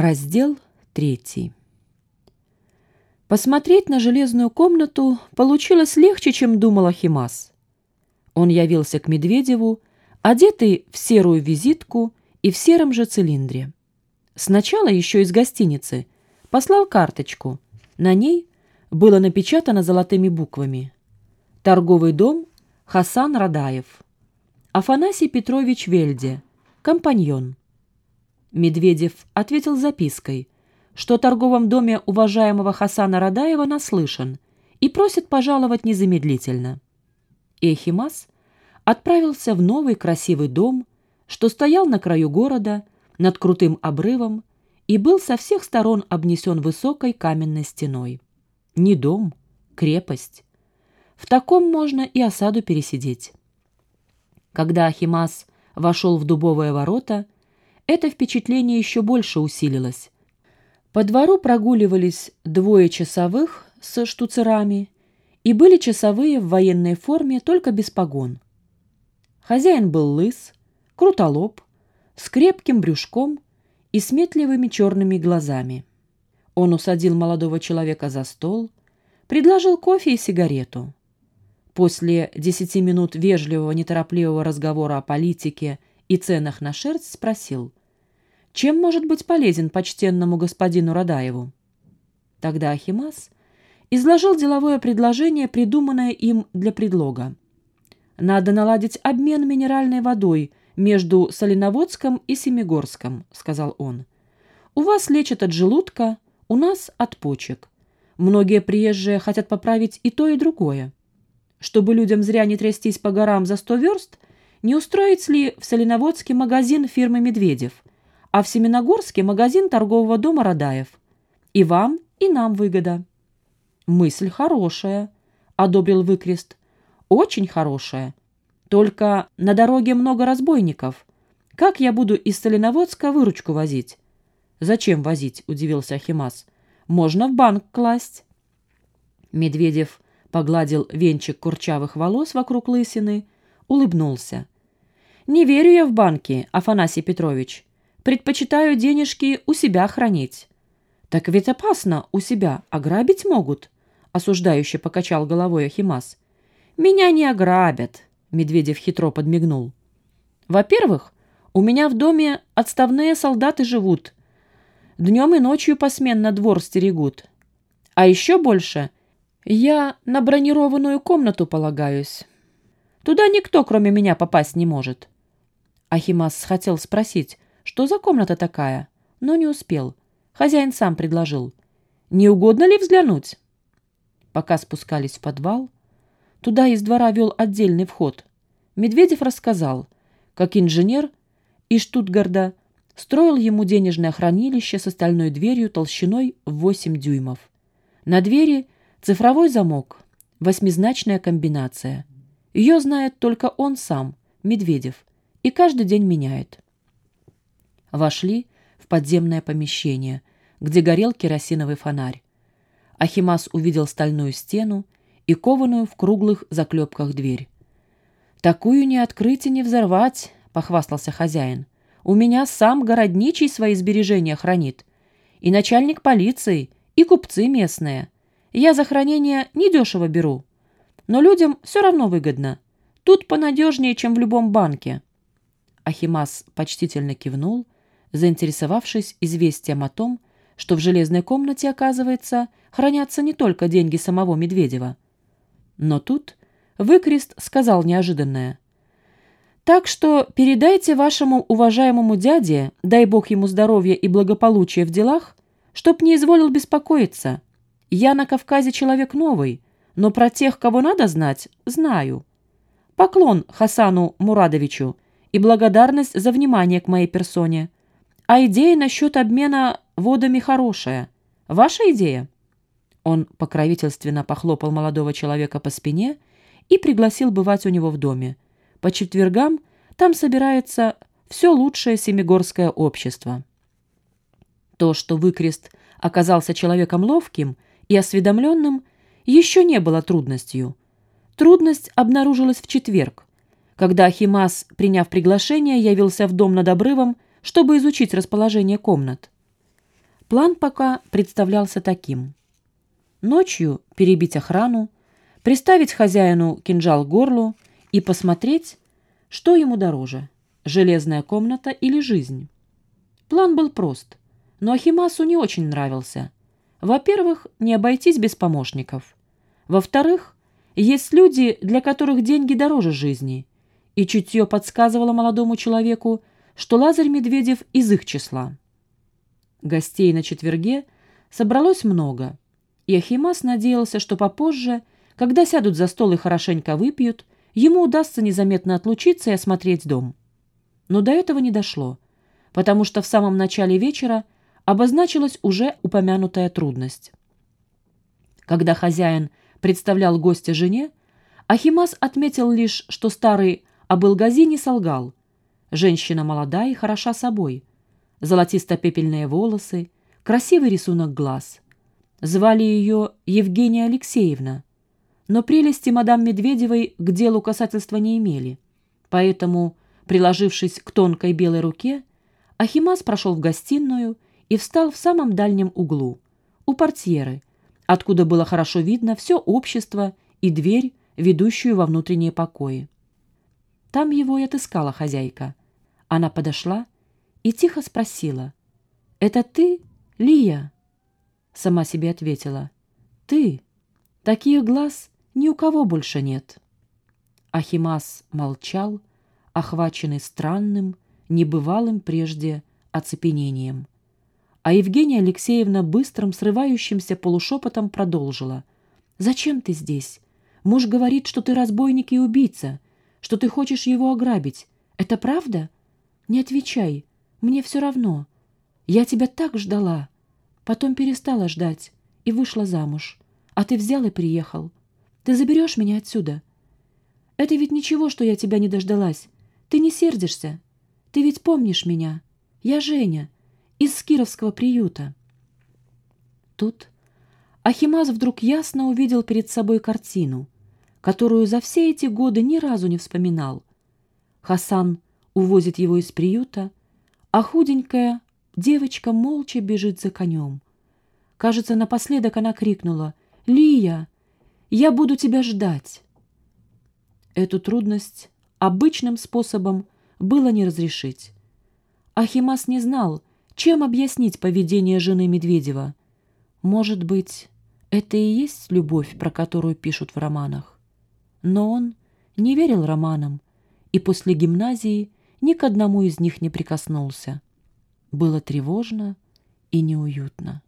Раздел третий. Посмотреть на железную комнату получилось легче, чем думал Ахимас. Он явился к Медведеву, одетый в серую визитку и в сером же цилиндре. Сначала еще из гостиницы послал карточку. На ней было напечатано золотыми буквами. Торговый дом Хасан Радаев. Афанасий Петрович Вельде. Компаньон. Медведев ответил запиской, что в торговом доме уважаемого Хасана Радаева наслышан и просит пожаловать незамедлительно. Эхимас отправился в новый красивый дом, что стоял на краю города, над крутым обрывом, и был со всех сторон обнесен высокой каменной стеной. Не дом, крепость. В таком можно и осаду пересидеть. Когда Ахимас вошел в дубовые ворота, это впечатление еще больше усилилось. По двору прогуливались двое часовых с штуцерами, и были часовые в военной форме, только без погон. Хозяин был лыс, крутолоб, с крепким брюшком и сметливыми черными глазами. Он усадил молодого человека за стол, предложил кофе и сигарету. После десяти минут вежливого, неторопливого разговора о политике и ценах на шерсть спросил, чем может быть полезен почтенному господину Радаеву? Тогда Ахимас изложил деловое предложение, придуманное им для предлога. «Надо наладить обмен минеральной водой между Соленоводском и Семигорском», — сказал он. «У вас лечат от желудка, у нас от почек. Многие приезжие хотят поправить и то, и другое. Чтобы людям зря не трястись по горам за сто верст, не устроить ли в Соленоводске магазин фирмы «Медведев», а в Семеногорске магазин торгового дома Радаев. И вам, и нам выгода. Мысль хорошая, одобрил Выкрест. Очень хорошая. Только на дороге много разбойников. Как я буду из Соленоводска выручку возить? Зачем возить? Удивился Ахимас. Можно в банк класть. Медведев погладил венчик курчавых волос вокруг лысины, улыбнулся. «Не верю я в банки, Афанасий Петрович. Предпочитаю денежки у себя хранить». «Так ведь опасно у себя, ограбить могут», — осуждающе покачал головой Ахимас. «Меня не ограбят», — Медведев хитро подмигнул. «Во-первых, у меня в доме отставные солдаты живут. Днем и ночью посменно двор стерегут. А еще больше я на бронированную комнату полагаюсь. Туда никто, кроме меня, попасть не может». Ахимас хотел спросить, что за комната такая, но не успел. Хозяин сам предложил. «Не угодно ли взглянуть?» Пока спускались в подвал, туда из двора вел отдельный вход. Медведев рассказал, как инженер из Штутгарда строил ему денежное хранилище с стальной дверью толщиной в 8 дюймов. На двери цифровой замок, восьмизначная комбинация. Ее знает только он сам, Медведев, и каждый день меняет. Вошли в подземное помещение, где горел керосиновый фонарь. Ахимас увидел стальную стену и кованую в круглых заклепках дверь. «Такую не открыть и не взорвать», — похвастался хозяин. «У меня сам городничий свои сбережения хранит. И начальник полиции, и купцы местные. Я за хранение недешево беру. Но людям все равно выгодно. Тут понадежнее, чем в любом банке». Ахимас почтительно кивнул — заинтересовавшись известием о том, что в железной комнате, оказывается, хранятся не только деньги самого Медведева. Но тут Выкрест сказал неожиданное. «Так что передайте вашему уважаемому дяде, дай бог ему здоровья и благополучия в делах, чтоб не изволил беспокоиться. Я на Кавказе человек новый, но про тех, кого надо знать, знаю. Поклон Хасану Мурадовичу и благодарность за внимание к моей персоне. А идея насчет обмена водами хорошая. Ваша идея?» Он покровительственно похлопал молодого человека по спине и пригласил бывать у него в доме. По четвергам там собирается все лучшее семигорское общество. То, что Выкрест оказался человеком ловким и осведомленным, еще не было трудностью. Трудность обнаружилась в четверг, когда Ахимас, приняв приглашение, явился в дом над обрывом, чтобы изучить расположение комнат. План пока представлялся таким. Ночью перебить охрану, приставить хозяину кинжал горлу и посмотреть, что ему дороже – железная комната или жизнь. План был прост, но Ахимасу не очень нравился. Во-первых, не обойтись без помощников. Во-вторых, есть люди, для которых деньги дороже жизни, и чутье подсказывало молодому человеку, что Лазарь Медведев из их числа. Гостей на четверге собралось много, и Ахимас надеялся, что попозже, когда сядут за стол и хорошенько выпьют, ему удастся незаметно отлучиться и осмотреть дом. Но до этого не дошло, потому что в самом начале вечера обозначилась уже упомянутая трудность. Когда хозяин представлял гостя жене, Ахимас отметил лишь, что старый Абылгази не солгал. Женщина молодая и хороша собой – золотисто-пепельные волосы, красивый рисунок глаз. Звали ее Евгения Алексеевна, но прелести мадам Медведевой к делу касательства не имели. Поэтому, приложившись к тонкой белой руке, Ахимас прошел в гостиную и встал в самом дальнем углу, у портьеры, откуда было хорошо видно все общество и дверь, ведущую во внутренние покои. Там его и отыскала хозяйка. Она подошла и тихо спросила. «Это ты, Лия?» Сама себе ответила. «Ты. Таких глаз ни у кого больше нет». Ахимас молчал, охваченный странным, небывалым прежде оцепенением. А Евгения Алексеевна быстрым, срывающимся полушепотом продолжила. «Зачем ты здесь? Муж говорит, что ты разбойник и убийца, что ты хочешь его ограбить. Это правда? Не отвечай. Мне все равно. Я тебя так ждала. Потом перестала ждать и вышла замуж. А ты взял и приехал. Ты заберешь меня отсюда. Это ведь ничего, что я тебя не дождалась. Ты не сердишься. Ты ведь помнишь меня. Я Женя, из Скировского приюта. Тут Ахимаз вдруг ясно увидел перед собой картину, которую за все эти годы ни разу не вспоминал. Хасан увозит его из приюта, а худенькая девочка молча бежит за конем. Кажется, напоследок она крикнула «Лия, я буду тебя ждать!» Эту трудность обычным способом было не разрешить. Ахимас не знал, чем объяснить поведение жены Медведева. Может быть, это и есть любовь, про которую пишут в романах. Но он не верил романам, и после гимназии ни к одному из них не прикоснулся. Было тревожно и неуютно.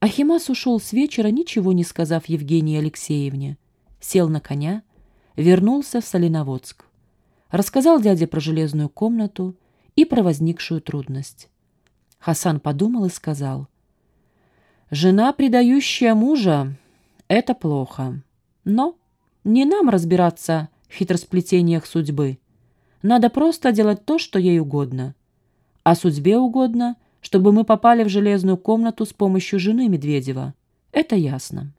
Ахимас ушел с вечера, ничего не сказав Евгении Алексеевне. Сел на коня, вернулся в Соленоводск. Рассказал дяде про железную комнату и про возникшую трудность. Хасан подумал и сказал. «Жена, предающая мужа, — это плохо. Но не нам разбираться в хитросплетениях судьбы. Надо просто делать то, что ей угодно. А судьбе угодно, чтобы мы попали в железную комнату с помощью жены Медведева. Это ясно.